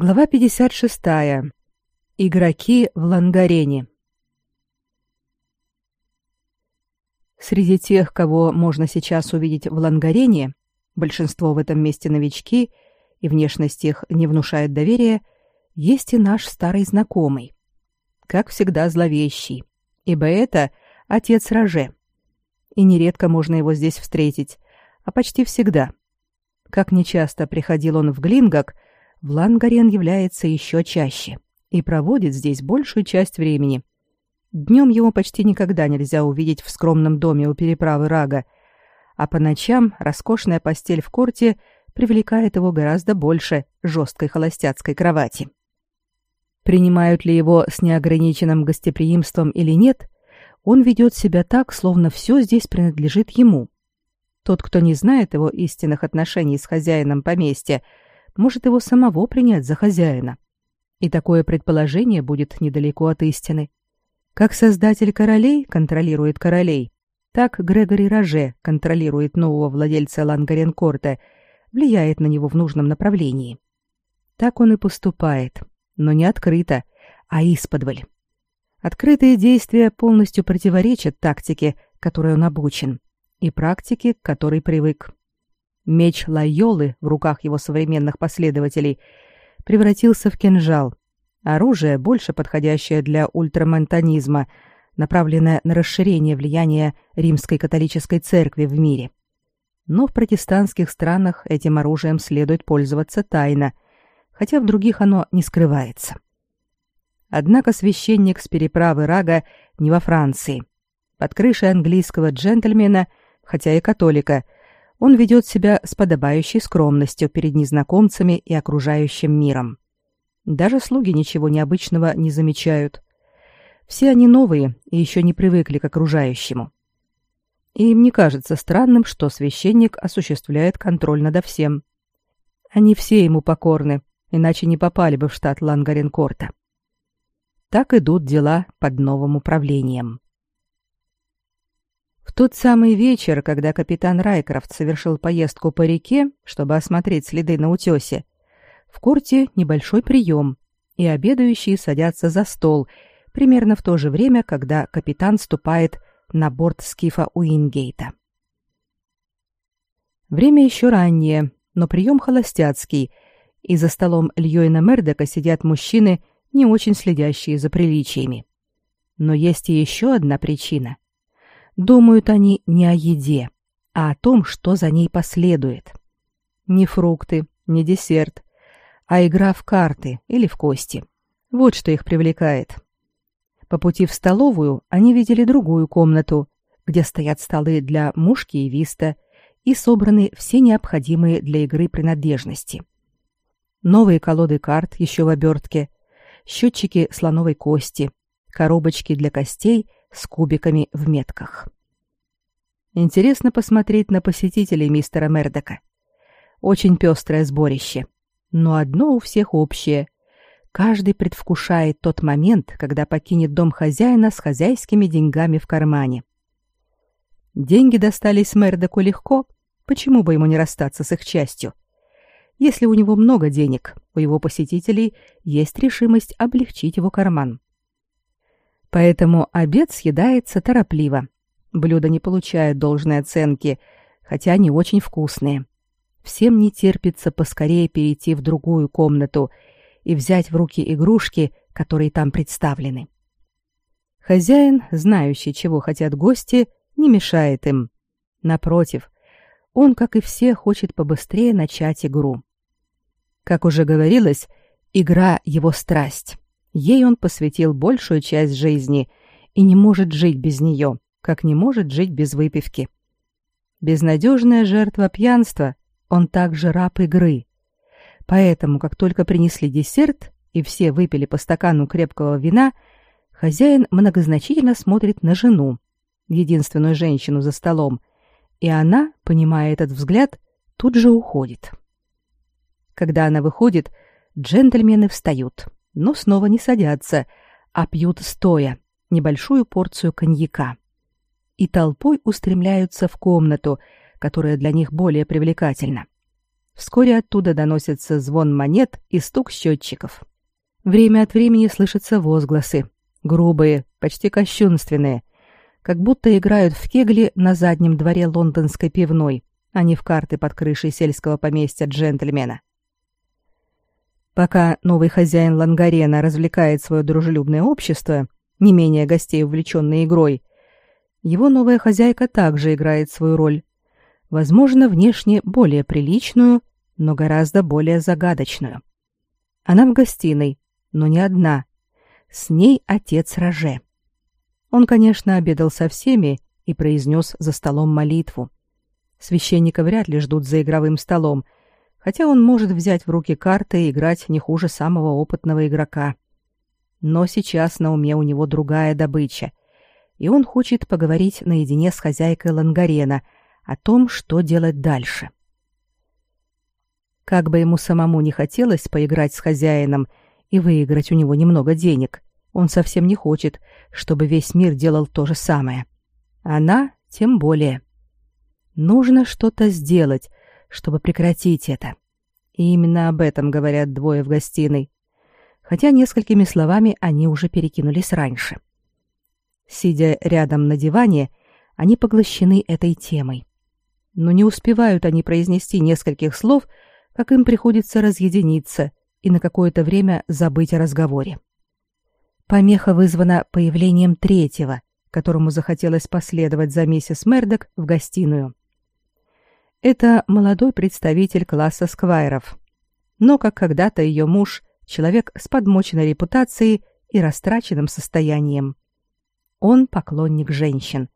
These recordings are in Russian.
Глава 56. Игроки в Лангарене. Среди тех, кого можно сейчас увидеть в Лангарене, большинство в этом месте новички, и внешность их не внушает доверия, есть и наш старый знакомый. Как всегда зловещий, ибо это отец Роже. И нередко можно его здесь встретить, а почти всегда. Как нечасто приходил он в Глингак, в Лангарен является еще чаще и проводит здесь большую часть времени. Днем его почти никогда нельзя увидеть в скромном доме у переправы Рага, а по ночам роскошная постель в корте привлекает его гораздо больше жесткой холостяцкой кровати. Принимают ли его с неограниченным гостеприимством или нет, он ведет себя так, словно все здесь принадлежит ему. Тот, кто не знает его истинных отношений с хозяином поместья, может его самого принять за хозяина. И такое предположение будет недалеко от истины. Как создатель королей контролирует королей, так Грегори Роже контролирует нового владельца Лангаренкорта, влияет на него в нужном направлении. Так он и поступает, но не открыто, а исподволь. Открытые действия полностью противоречат тактике, которой он обучен и практики, к которой привык. Меч Лайолы в руках его современных последователей превратился в кинжал, оружие, больше подходящее для ультрамонтанизма, направленное на расширение влияния римской католической церкви в мире. Но в протестантских странах этим оружием следует пользоваться тайно, хотя в других оно не скрывается. Однако священник с переправы Рага не во Франции. Под крышей английского джентльмена – хотя и католика, он ведет себя с подобающей скромностью перед незнакомцами и окружающим миром. Даже слуги ничего необычного не замечают. Все они новые и еще не привыкли к окружающему. И им не кажется странным, что священник осуществляет контроль над всем. Они все ему покорны, иначе не попали бы в штат Лангаренкорта. Так идут дела под новым управлением. Тот самый вечер, когда капитан Райкрофт совершил поездку по реке, чтобы осмотреть следы на утёсе, в корте небольшой прием, и обедающие садятся за стол, примерно в то же время, когда капитан ступает на борт скифа Уингейта. Время еще раннее, но прием холостяцкий, и за столом Льюина Мердока сидят мужчины, не очень следящие за приличиями. Но есть и еще одна причина — Думают они не о еде, а о том, что за ней последует. Не фрукты, не десерт, а игра в карты или в кости. Вот что их привлекает. По пути в столовую они видели другую комнату, где стоят столы для мушки и виста и собраны все необходимые для игры принадлежности. Новые колоды карт еще в обертке, счетчики слоновой кости, коробочки для костей с кубиками в метках. Интересно посмотреть на посетителей мистера Мердока. Очень пестрое сборище. Но одно у всех общее. Каждый предвкушает тот момент, когда покинет дом хозяина с хозяйскими деньгами в кармане. Деньги достались Мердоку легко, почему бы ему не расстаться с их частью? Если у него много денег, у его посетителей есть решимость облегчить его карман. Поэтому обед съедается торопливо. Блюда не получают должной оценки, хотя они очень вкусные. Всем не терпится поскорее перейти в другую комнату и взять в руки игрушки, которые там представлены. Хозяин, знающий, чего хотят гости, не мешает им. Напротив, он, как и все, хочет побыстрее начать игру. Как уже говорилось, игра — его страсть. Ей он посвятил большую часть жизни и не может жить без нее, как не может жить без выпивки. Безнадежная жертва пьянства, он также раб игры. Поэтому, как только принесли десерт и все выпили по стакану крепкого вина, хозяин многозначительно смотрит на жену, единственную женщину за столом, и она, понимая этот взгляд, тут же уходит. Когда она выходит, джентльмены встают, но снова не садятся, а пьют стоя небольшую порцию коньяка. И толпой устремляются в комнату, которая для них более привлекательна. вскоре оттуда доносится звон монет и стук счетчиков. Время от времени слышатся возгласы, грубые, почти кощунственные, как будто играют в кегли на заднем дворе лондонской пивной, а не в карты под крышей сельского поместья джентльмена. Пока новый хозяин Лангарена развлекает свое дружелюбное общество, не менее гостей, увлеченные игрой, его новая хозяйка также играет свою роль, возможно, внешне более приличную, но гораздо более загадочную. Она в гостиной, но не одна. С ней отец Роже. Он, конечно, обедал со всеми и произнес за столом молитву. Священника вряд ли ждут за игровым столом, хотя он может взять в руки карты и играть не хуже самого опытного игрока. Но сейчас на уме у него другая добыча, и он хочет поговорить наедине с хозяйкой Лангарена о том, что делать дальше. Как бы ему самому не хотелось поиграть с хозяином и выиграть у него немного денег, он совсем не хочет, чтобы весь мир делал то же самое. Она тем более. Нужно что-то сделать, чтобы прекратить это. И именно об этом говорят двое в гостиной. Хотя несколькими словами они уже перекинулись раньше. Сидя рядом на диване, они поглощены этой темой. Но не успевают они произнести нескольких слов, как им приходится разъединиться и на какое-то время забыть о разговоре. Помеха вызвана появлением третьего, которому захотелось последовать за миссис Мердок в гостиную. Это молодой представитель класса сквайров. Но, как когда-то ее муж, человек с подмоченной репутацией и растраченным состоянием. Он поклонник женщин,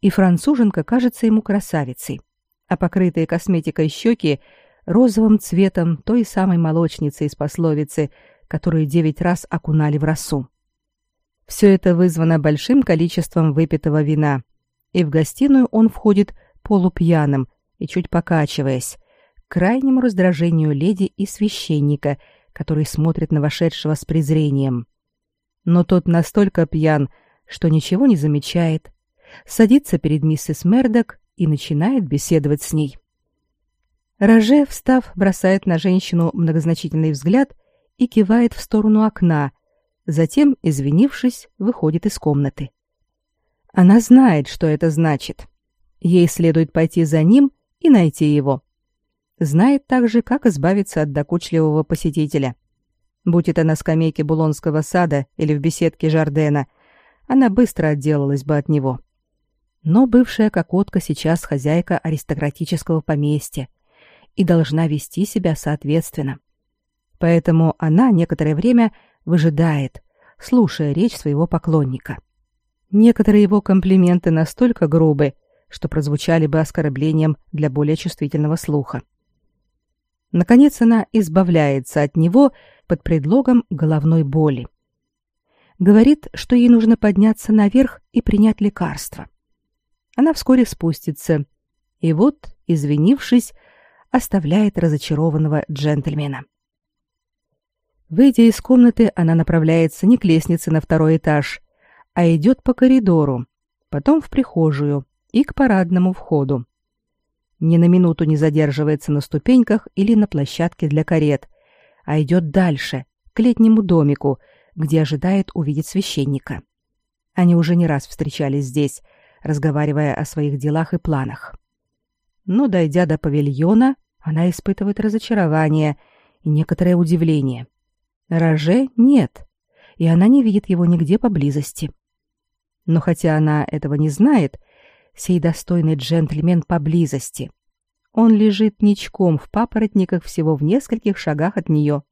и француженка кажется ему красавицей, а покрытые косметикой щеки розовым цветом той самой молочницы из пословицы, которую девять раз окунали в росу. Все это вызвано большим количеством выпитого вина, и в гостиную он входит полупьяным и чуть покачиваясь, к крайнему раздражению леди и священника, который смотрит на вошедшего с презрением. Но тот настолько пьян, что ничего не замечает, садится перед миссис Мердок и начинает беседовать с ней. Роже, встав, бросает на женщину многозначительный взгляд и кивает в сторону окна, Затем, извинившись, выходит из комнаты. Она знает, что это значит. Ей следует пойти за ним и найти его. Знает также, как избавиться от докучливого посетителя. Будь это на скамейке Булонского сада или в беседке Жардена, она быстро отделалась бы от него. Но бывшая кокотка сейчас хозяйка аристократического поместья и должна вести себя соответственно. Поэтому она некоторое время выжидает, слушая речь своего поклонника. Некоторые его комплименты настолько грубы, что прозвучали бы оскорблением для более чувствительного слуха. Наконец она избавляется от него под предлогом головной боли. Говорит, что ей нужно подняться наверх и принять лекарство. Она вскоре спустится, и вот, извинившись, оставляет разочарованного джентльмена. Выйдя из комнаты, она направляется не к лестнице на второй этаж, а идет по коридору, потом в прихожую и к парадному входу. Ни на минуту не задерживается на ступеньках или на площадке для карет, а идет дальше, к летнему домику, где ожидает увидеть священника. Они уже не раз встречались здесь, разговаривая о своих делах и планах. Но, дойдя до павильона, она испытывает разочарование и некоторое удивление — Роже нет, и она не видит его нигде поблизости. Но хотя она этого не знает, сей достойный джентльмен поблизости. Он лежит ничком в папоротниках всего в нескольких шагах от нее.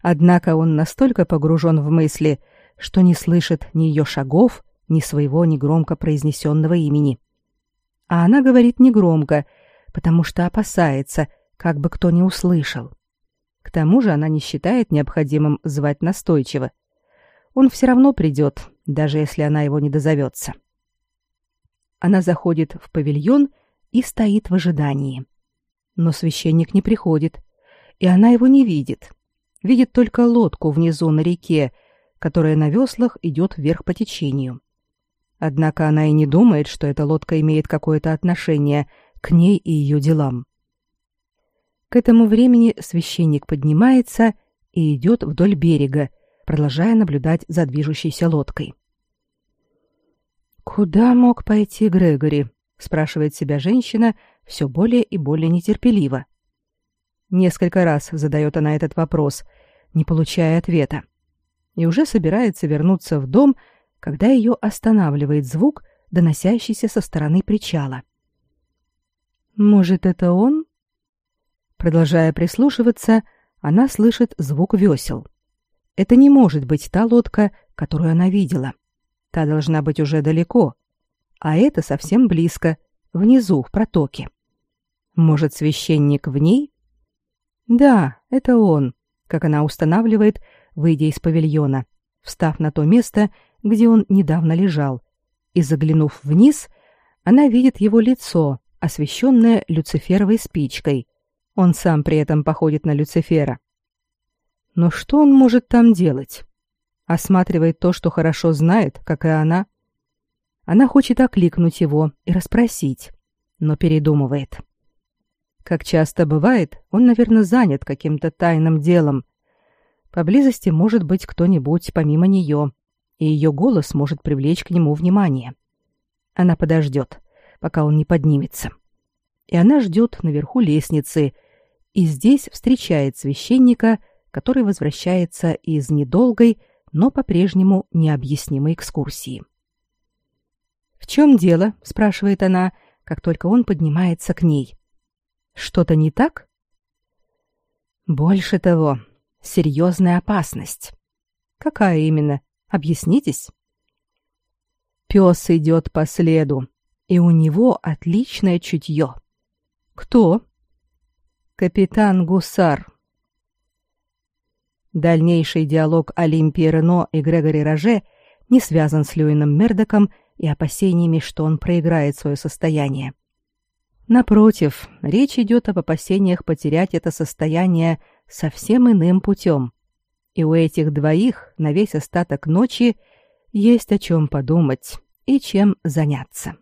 Однако он настолько погружен в мысли, что не слышит ни ее шагов, ни своего негромко произнесенного имени. А она говорит негромко, потому что опасается, как бы кто не услышал. К тому же она не считает необходимым звать настойчиво. Он все равно придет, даже если она его не дозовется. Она заходит в павильон и стоит в ожидании. Но священник не приходит, и она его не видит. Видит только лодку внизу на реке, которая на веслах идет вверх по течению. Однако она и не думает, что эта лодка имеет какое-то отношение к ней и ее делам. К этому времени священник поднимается и идет вдоль берега, продолжая наблюдать за движущейся лодкой. «Куда мог пойти Грегори?» — спрашивает себя женщина все более и более нетерпеливо. Несколько раз задает она этот вопрос, не получая ответа. И уже собирается вернуться в дом, когда ее останавливает звук, доносящийся со стороны причала. «Может, это он?» Продолжая прислушиваться, она слышит звук весел. Это не может быть та лодка, которую она видела. Та должна быть уже далеко, а это совсем близко, внизу, в протоке. Может, священник в ней? Да, это он, как она устанавливает, выйдя из павильона, встав на то место, где он недавно лежал, и заглянув вниз, она видит его лицо, освещенное люциферовой спичкой. Он сам при этом походит на Люцифера. Но что он может там делать? Осматривает то, что хорошо знает, как и она. Она хочет окликнуть его и расспросить, но передумывает. Как часто бывает, он, наверное, занят каким-то тайным делом. Поблизости может быть кто-нибудь помимо нее, и ее голос может привлечь к нему внимание. Она подождет, пока он не поднимется. И она ждет наверху лестницы, и здесь встречает священника, который возвращается из недолгой, но по-прежнему необъяснимой экскурсии. «В чем дело?» — спрашивает она, как только он поднимается к ней. «Что-то не так?» «Больше того, серьезная опасность». «Какая именно? Объяснитесь?» Пес идет по следу, и у него отличное чутье. «Кто?» «Капитан Гусар», Дальнейший диалог Олимпии Рено и Грегори Роже не связан с Льюином Мердоком и опасениями, что он проиграет свое состояние. Напротив, речь идет об опасениях потерять это состояние совсем иным путем. И у этих двоих на весь остаток ночи есть о чем подумать и чем заняться.